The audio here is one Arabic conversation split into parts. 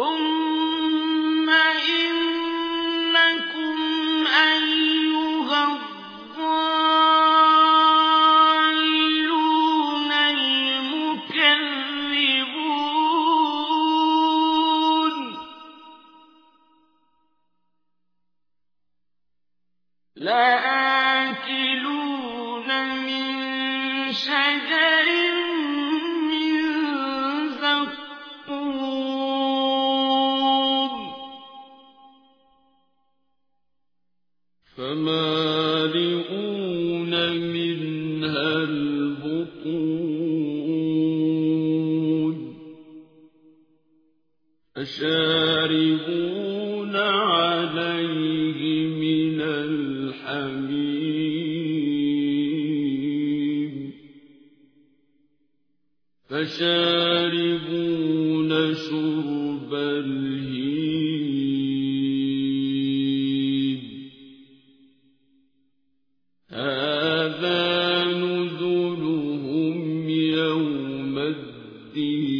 ثم إنكم أيها الضالون المكذبون لآكلون من شجر فمالئون منها البطون فشاربون عليه من الحميم فشاربون شرب الهيم رَبِّهِ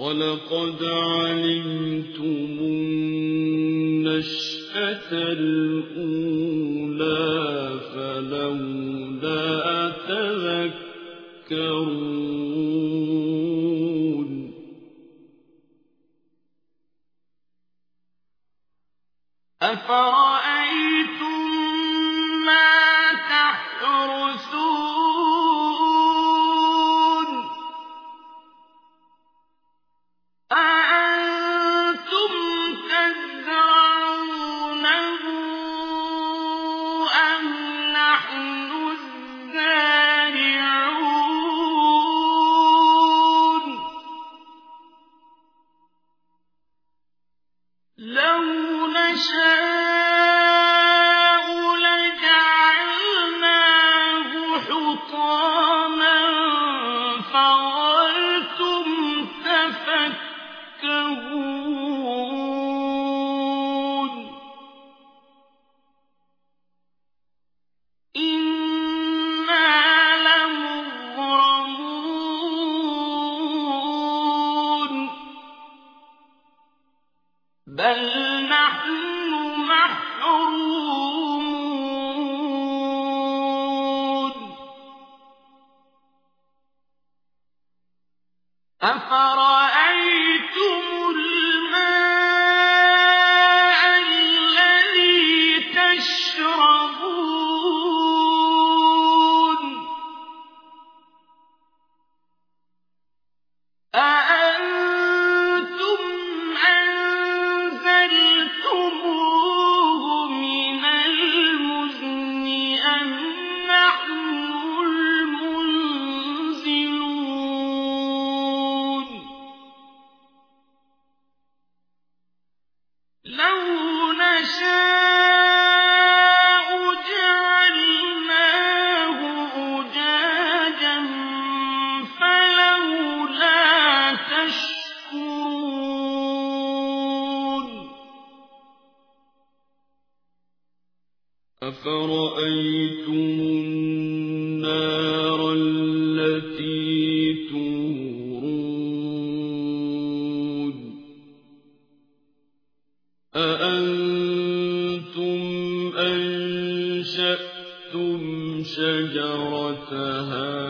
ولقد علمتم النشأة الأولى فلولا تذكرون أفرأيتم شاء أفرأيتم النار التي تورون أأنتم أنشأتم شجرتها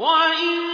وإن